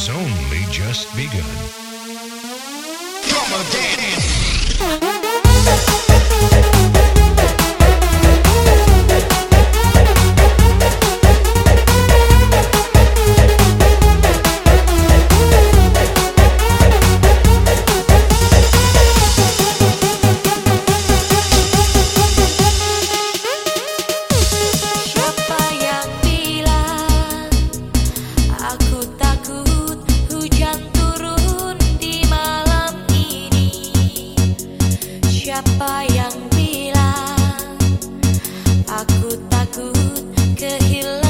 has only just begun. Siapa aku takut kehilangan